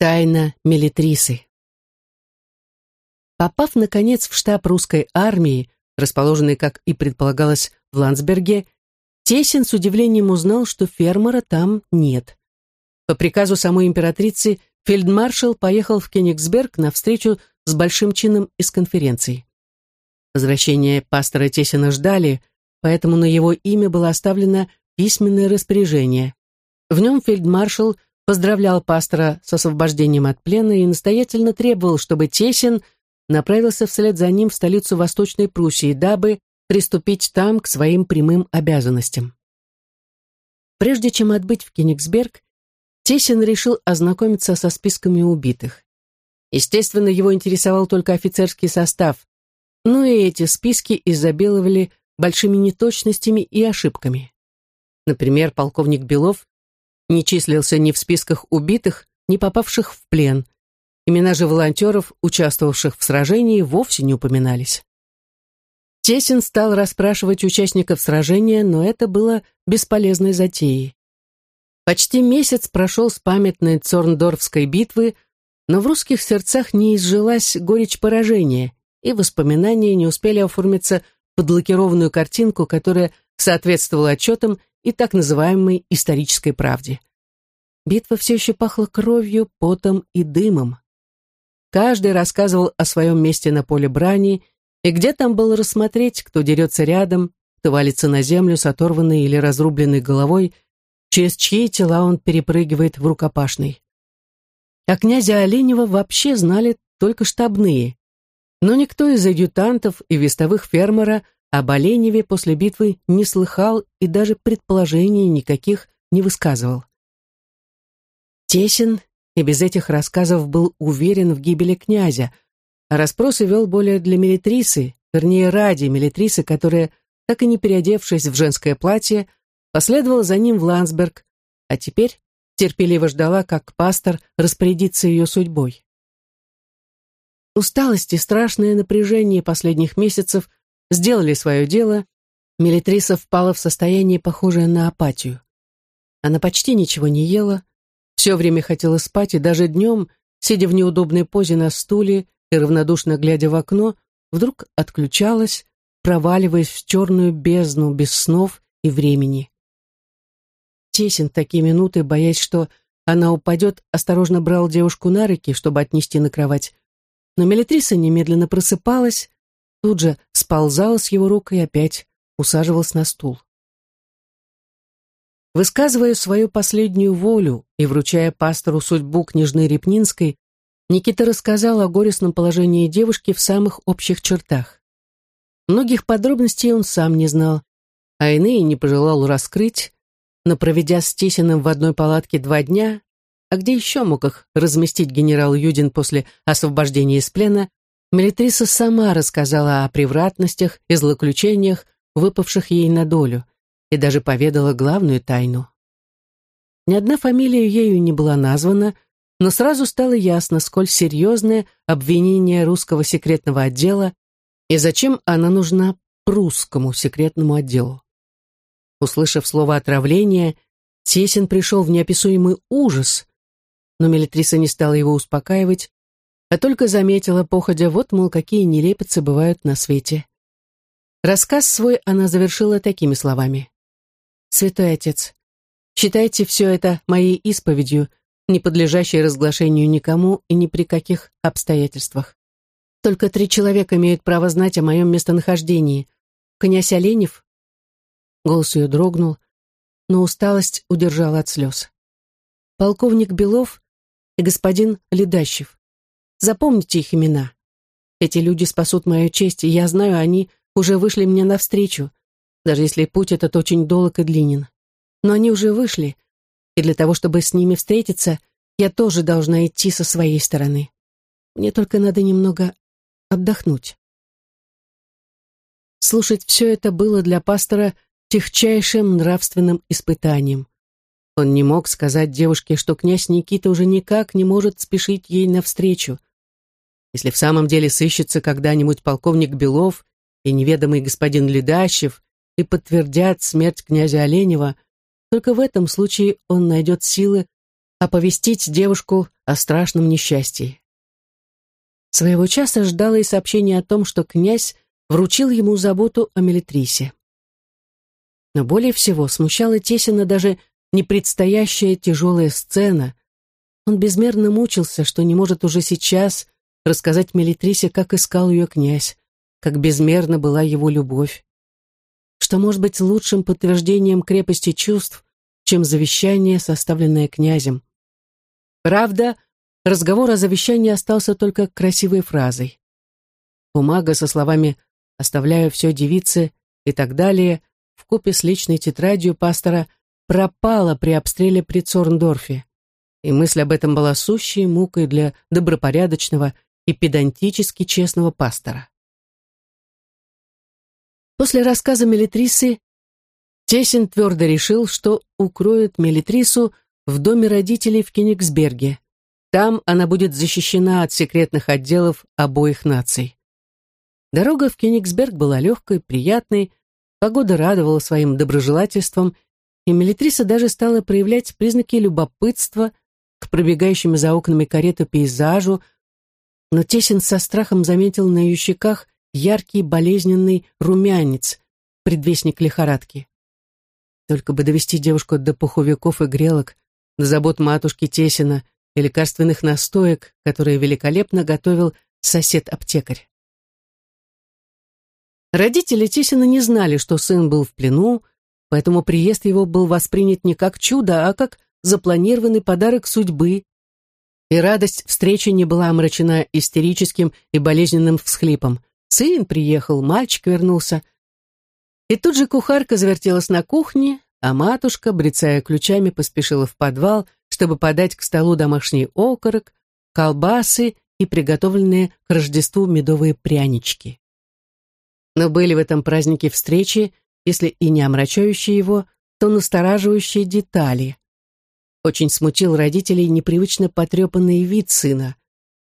Тайна Мелитрисы. Попав, наконец, в штаб русской армии, расположенный, как и предполагалось, в Ландсберге, Тесин с удивлением узнал, что фермера там нет. По приказу самой императрицы фельдмаршал поехал в Кенигсберг на встречу с большим чином из конференции. Возвращение пастора Тесина ждали, поэтому на его имя было оставлено письменное распоряжение. В нем фельдмаршал – поздравлял пастора с освобождением от плена и настоятельно требовал, чтобы Тесин направился вслед за ним в столицу Восточной Пруссии, дабы приступить там к своим прямым обязанностям. Прежде чем отбыть в Кенигсберг, Тесин решил ознакомиться со списками убитых. Естественно, его интересовал только офицерский состав, но и эти списки изобиловали большими неточностями и ошибками. Например, полковник Белов не числился ни в списках убитых, ни попавших в плен. Имена же волонтеров, участвовавших в сражении, вовсе не упоминались. Тесин стал расспрашивать участников сражения, но это было бесполезной затеей. Почти месяц прошел с памятной Цорндорфской битвы, но в русских сердцах не изжилась горечь поражения, и воспоминания не успели оформиться под лакированную картинку, которая соответствовала отчетам и так называемой исторической правде. Битва все еще пахла кровью, потом и дымом. Каждый рассказывал о своем месте на поле брани, и где там было рассмотреть, кто дерется рядом, кто валится на землю с оторванной или разрубленной головой, через чьи тела он перепрыгивает в рукопашный. А князя Оленева вообще знали только штабные, но никто из адъютантов и вестовых фермера об Оленеве после битвы не слыхал и даже предположений никаких не высказывал. Тесен и без этих рассказов был уверен в гибели князя, а расспросы вел более для Мелитрисы, вернее, ради Мелитрисы, которая, так и не переодевшись в женское платье, последовала за ним в Ландсберг, а теперь терпеливо ждала, как пастор распорядится ее судьбой. Усталость и страшное напряжение последних месяцев – сделали свое дело, Мелитриса впала в состояние, похожее на апатию. Она почти ничего не ела, все время хотела спать, и даже днем, сидя в неудобной позе на стуле и равнодушно глядя в окно, вдруг отключалась, проваливаясь в черную бездну без снов и времени. Тесен такие минуты, боясь, что она упадет, осторожно брал девушку на руки, чтобы отнести на кровать. Но Мелитриса немедленно просыпалась, тут же сползала с его рук и опять усаживалась на стул. Высказывая свою последнюю волю и вручая пастору судьбу княжны Репнинской, Никита рассказал о горестном положении девушки в самых общих чертах. Многих подробностей он сам не знал, а иные не пожелал раскрыть, но проведя с Тесиным в одной палатке два дня, а где еще мог их разместить генерал Юдин после освобождения из плена, Мелитриса сама рассказала о превратностях и злоключениях, выпавших ей на долю, и даже поведала главную тайну. Ни одна фамилия ею не была названа, но сразу стало ясно, сколь серьезное обвинение русского секретного отдела и зачем она нужна прусскому секретному отделу. Услышав слово «отравление», Тесин пришел в неописуемый ужас, но Мелитриса не стала его успокаивать, а только заметила, походя, вот, мол, какие нелепицы бывают на свете. Рассказ свой она завершила такими словами. «Святой Отец, считайте все это моей исповедью, не подлежащей разглашению никому и ни при каких обстоятельствах. Только три человека имеют право знать о моем местонахождении. Князь Оленев...» Голос ее дрогнул, но усталость удержала от слез. «Полковник Белов и господин Ледащев. Запомните их имена. Эти люди спасут мою честь, и я знаю, они уже вышли мне навстречу, даже если путь этот очень долг и длинен. Но они уже вышли, и для того, чтобы с ними встретиться, я тоже должна идти со своей стороны. Мне только надо немного отдохнуть. Слушать все это было для пастора техчайшим нравственным испытанием. Он не мог сказать девушке, что князь Никита уже никак не может спешить ей навстречу, если в самом деле сыщется когда-нибудь полковник Белов и неведомый господин Ледащев и подтвердят смерть князя Оленева, только в этом случае он найдет силы оповестить девушку о страшном несчастье. Своего часа ждало и сообщение о том, что князь вручил ему заботу о Мелитрисе. Но более всего смущала Тесина даже непредстоящая тяжелая сцена. Он безмерно мучился, что не может уже сейчас рассказать Мелитрисе, как искал ее князь, как безмерна была его любовь. Что может быть лучшим подтверждением крепости чувств, чем завещание, составленное князем. Правда, разговор о завещании остался только красивой фразой. Бумага со словами «оставляю все девице» и так далее, вкупе с личной тетрадью пастора, пропала при обстреле при Цорндорфе. И мысль об этом была сущей мукой для добропорядочного и педантически честного пастора. После рассказа Мелитрисы Тесин твердо решил, что укроет Мелитрису в доме родителей в Кенигсберге. Там она будет защищена от секретных отделов обоих наций. Дорога в Кенигсберг была легкой, приятной, погода радовала своим доброжелательством, и Мелитриса даже стала проявлять признаки любопытства к пробегающим за окнами кареты пейзажу, но Тесин со страхом заметил на ее щеках яркий болезненный румянец, предвестник лихорадки. Только бы довести девушку до пуховиков и грелок, до забот матушки Тесина и лекарственных настоек, которые великолепно готовил сосед-аптекарь. Родители Тесина не знали, что сын был в плену, поэтому приезд его был воспринят не как чудо, а как запланированный подарок судьбы, и радость встречи не была омрачена истерическим и болезненным всхлипом. Сын приехал, мальчик вернулся, и тут же кухарка завертелась на кухне, а матушка, брецая ключами, поспешила в подвал, чтобы подать к столу домашний окорок, колбасы и приготовленные к Рождеству медовые прянички. Но были в этом празднике встречи, если и не омрачающие его, то настораживающие детали. Очень смутил родителей непривычно потрепанный вид сына.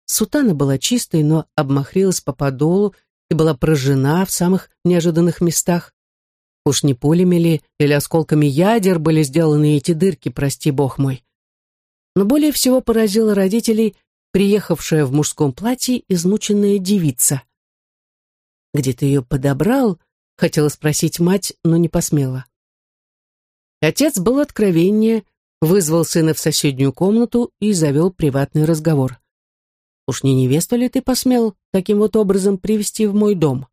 Сутана была чистой, но обмахрилась по подолу и была прожжена в самых неожиданных местах. Уж не пулями ли или осколками ядер были сделаны эти дырки, прости бог мой. Но более всего поразило родителей приехавшая в мужском платье измученная девица. «Где ты ее подобрал?» — хотела спросить мать, но не посмела. Отец был откровеннее, вызвал сына в соседнюю комнату и завел приватный разговор. «Уж не невесту ли ты посмел таким вот образом привести в мой дом?»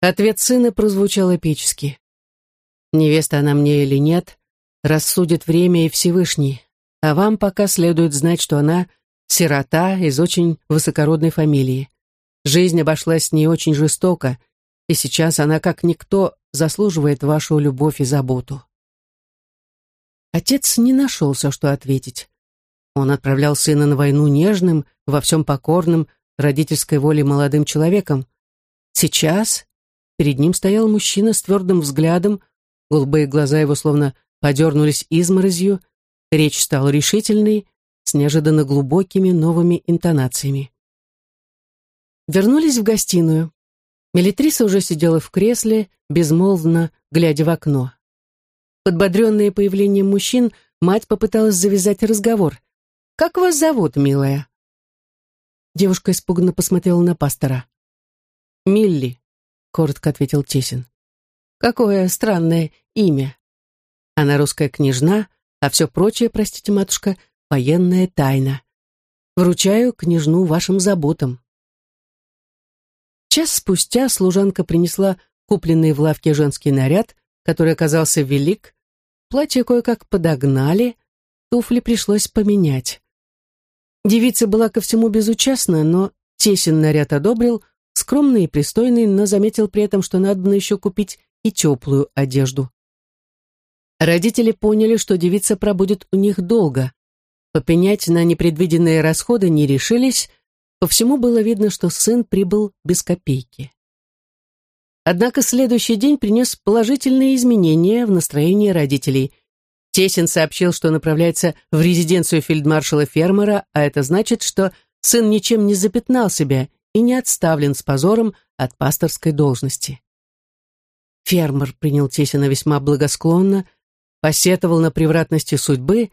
Ответ сына прозвучал эпически. «Невеста она мне или нет, рассудит время и Всевышний, а вам пока следует знать, что она сирота из очень высокородной фамилии. Жизнь обошлась с ней очень жестоко, и сейчас она, как никто, заслуживает вашу любовь и заботу». Отец не нашелся, что ответить. Он отправлял сына на войну нежным, во всем покорным, родительской воле молодым человеком. Сейчас Перед ним стоял мужчина с твердым взглядом, голубые глаза его словно подернулись изморозью, речь стала решительной, с неожиданно глубокими новыми интонациями. Вернулись в гостиную. Мелитриса уже сидела в кресле, безмолвно глядя в окно. Подбодренная появлением мужчин, мать попыталась завязать разговор. «Как вас зовут, милая?» Девушка испуганно посмотрела на пастора. «Милли», коротко ответил Тесин. Какое странное имя. Она русская княжна, а все прочее, простите, матушка, военная тайна. Вручаю княжну вашим заботам. Час спустя служанка принесла купленный в лавке женский наряд, который оказался велик, платье кое-как подогнали, туфли пришлось поменять. Девица была ко всему безучастна, но Тесин наряд одобрил, скромный и пристойный, но заметил при этом, что надо еще купить и теплую одежду. Родители поняли, что девица пробудет у них долго. Попенять на непредвиденные расходы не решились, по всему было видно, что сын прибыл без копейки. Однако следующий день принес положительные изменения в настроении родителей. Тесин сообщил, что направляется в резиденцию фельдмаршала Фермера, а это значит, что сын ничем не запятнал себя и не отставлен с позором от пасторской должности. Фермер принял Тесина весьма благосклонно, посетовал на превратности судьбы,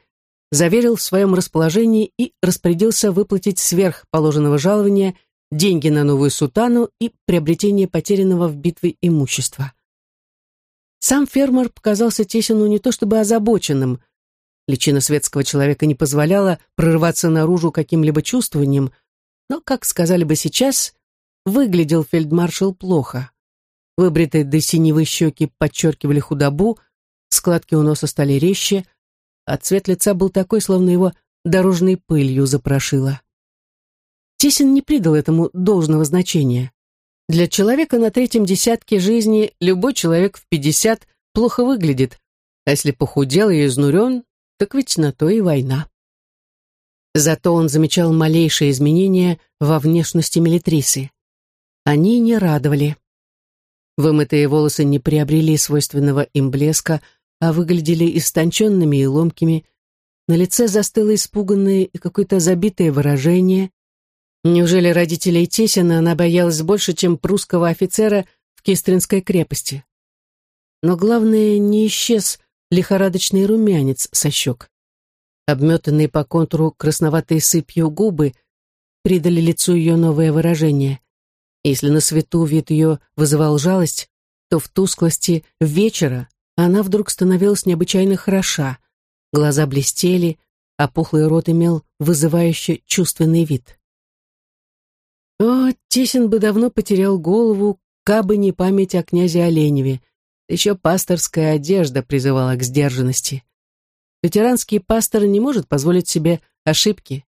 заверил в своем расположении и распорядился выплатить сверх положенного жалования деньги на новую сутану и приобретение потерянного в битве имущества. Сам фермер показался Тесину не то чтобы озабоченным. Личина светского человека не позволяла прорываться наружу каким-либо чувствованием, но, как сказали бы сейчас, выглядел фельдмаршал плохо. Выбритые до синевы щеки подчеркивали худобу, складки у носа стали резче, а цвет лица был такой, словно его дорожной пылью запрошило. Тесин не придал этому должного значения. Для человека на третьем десятке жизни любой человек в пятьдесят плохо выглядит, а если похудел и изнурен, так ведь на то и война. Зато он замечал малейшие изменения во внешности Мелитрисы. Они не радовали. Вымытые волосы не приобрели свойственного им блеска, а выглядели истонченными и ломкими. На лице застыло испуганное и какое-то забитое выражение. Неужели родителей Тесина она боялась больше, чем прусского офицера в Кистринской крепости? Но главное, не исчез лихорадочный румянец со щек. Обметанные по контуру красноватой сыпью губы придали лицу ее новое выражение. Если на свету вид ее вызывал жалость, то в тусклости вечера она вдруг становилась необычайно хороша. Глаза блестели, а пухлый рот имел вызывающий чувственный вид. О, Тесин бы давно потерял голову, кабы не память о князе Оленеве. Еще пасторская одежда призывала к сдержанности. Ветеранский пастор не может позволить себе ошибки.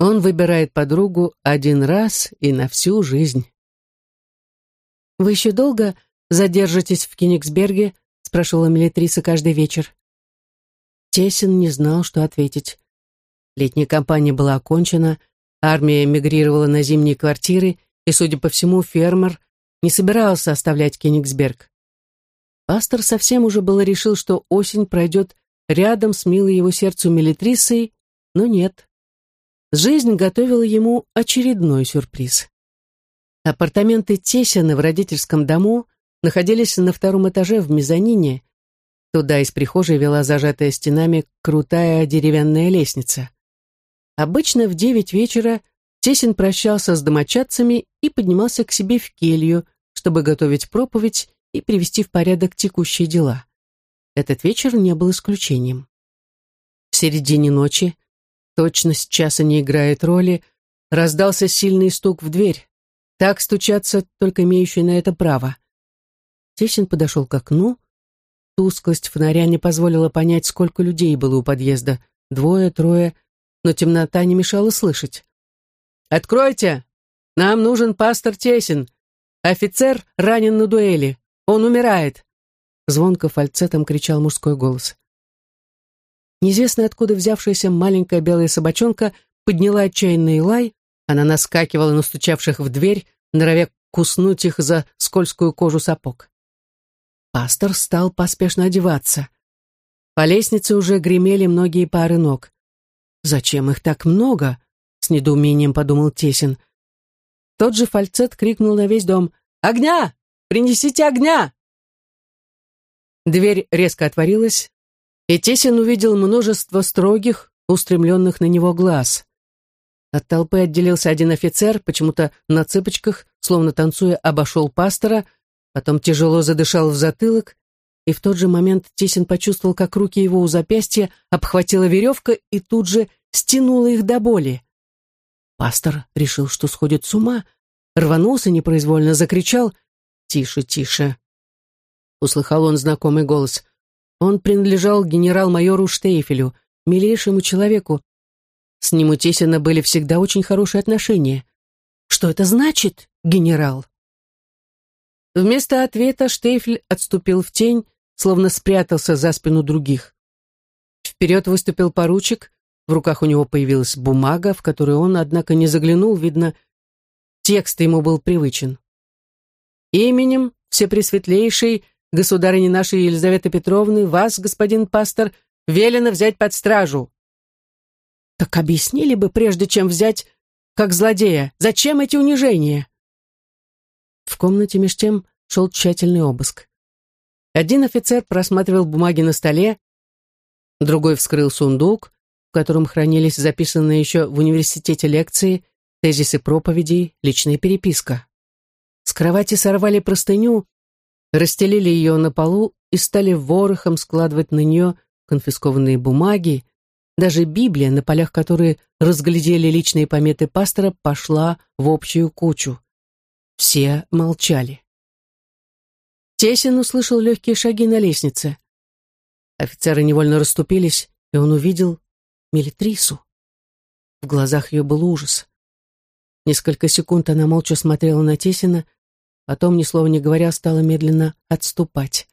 Он выбирает подругу один раз и на всю жизнь. «Вы еще долго задержитесь в Кенигсберге?» спрашивала Мелитриса каждый вечер. Тесин не знал, что ответить. Летняя кампания была окончена, Армия эмигрировала на зимние квартиры, и, судя по всему, фермер не собирался оставлять Кенигсберг. Пастор совсем уже было решил, что осень пройдет рядом с милой его сердцу Мелитрисой, но нет. Жизнь готовила ему очередной сюрприз. Апартаменты Тесина в родительском дому находились на втором этаже в мезонине. Туда из прихожей вела зажатая стенами крутая деревянная лестница. Обычно в девять вечера Тесин прощался с домочадцами и поднимался к себе в келью, чтобы готовить проповедь и привести в порядок текущие дела. Этот вечер не был исключением. В середине ночи, точность часа не играет роли, раздался сильный стук в дверь. Так стучаться только имеющие на это право. Тесин подошел к окну. Тусклость фонаря не позволила понять, сколько людей было у подъезда. Двое, трое, но темнота не мешала слышать. «Откройте! Нам нужен пастор Тесин. Офицер ранен на дуэли. Он умирает!» Звонко фальцетом кричал мужской голос. Неизвестно откуда взявшаяся маленькая белая собачонка подняла отчаянный лай, она наскакивала на стучавших в дверь, норовя куснуть их за скользкую кожу сапог. Пастор стал поспешно одеваться. По лестнице уже гремели многие пары ног. «Зачем их так много?» — с недоумением подумал Тесин. Тот же фальцет крикнул на весь дом. «Огня! Принесите огня!» Дверь резко отворилась, и Тесин увидел множество строгих, устремленных на него глаз. От толпы отделился один офицер, почему-то на цыпочках, словно танцуя, обошел пастора, потом тяжело задышал в затылок и в тот же момент Тесин почувствовал, как руки его у запястья обхватила веревка и тут же стянула их до боли. Пастор решил, что сходит с ума, рванулся непроизвольно, закричал «Тише, тише!» Услыхал он знакомый голос. Он принадлежал генерал-майору Штейфелю, милейшему человеку. С ним у Тесина были всегда очень хорошие отношения. «Что это значит, генерал?» Вместо ответа Штейфель отступил в тень, словно спрятался за спину других. Вперед выступил поручик, в руках у него появилась бумага, в которую он, однако, не заглянул, видно, текст ему был привычен. «Именем Всепресветлейшей государыни нашей Елизаветы Петровны вас, господин пастор, велено взять под стражу». «Так объяснили бы, прежде чем взять, как злодея, зачем эти унижения?» В комнате меж тем шел тщательный обыск. Один офицер просматривал бумаги на столе, другой вскрыл сундук, в котором хранились записанные еще в университете лекции, тезисы проповедей, личная переписка. С кровати сорвали простыню, расстелили ее на полу и стали ворохом складывать на нее конфискованные бумаги, даже Библия, на полях которой разглядели личные пометы пастора, пошла в общую кучу. Все молчали. Тесин услышал легкие шаги на лестнице. Офицеры невольно расступились, и он увидел Мелитрису. В глазах ее был ужас. Несколько секунд она молча смотрела на Тесина, потом, ни слова не говоря, стала медленно отступать.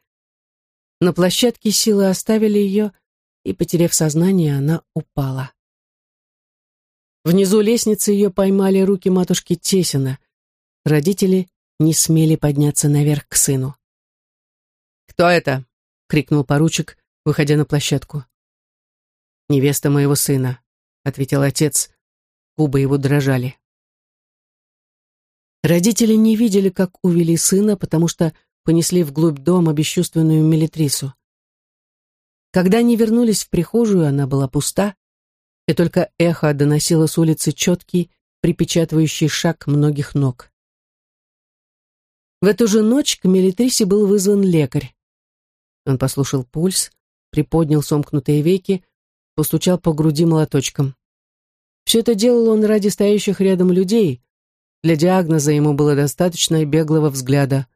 На площадке силы оставили ее, и, потеряв сознание, она упала. Внизу лестницы ее поймали руки матушки Тесина. Родители не смели подняться наверх к сыну. «Кто это?» — крикнул поручик, выходя на площадку. «Невеста моего сына», — ответил отец. Губы его дрожали. Родители не видели, как увели сына, потому что понесли вглубь дома бесчувственную милитрису. Когда они вернулись в прихожую, она была пуста, и только эхо доносило с улицы четкий, припечатывающий шаг многих ног. В эту же ночь к Мелитрисе был вызван лекарь. Он послушал пульс, приподнял сомкнутые веки, постучал по груди молоточком. Все это делал он ради стоящих рядом людей. Для диагноза ему было достаточно беглого взгляда.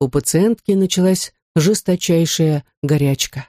У пациентки началась жесточайшая горячка.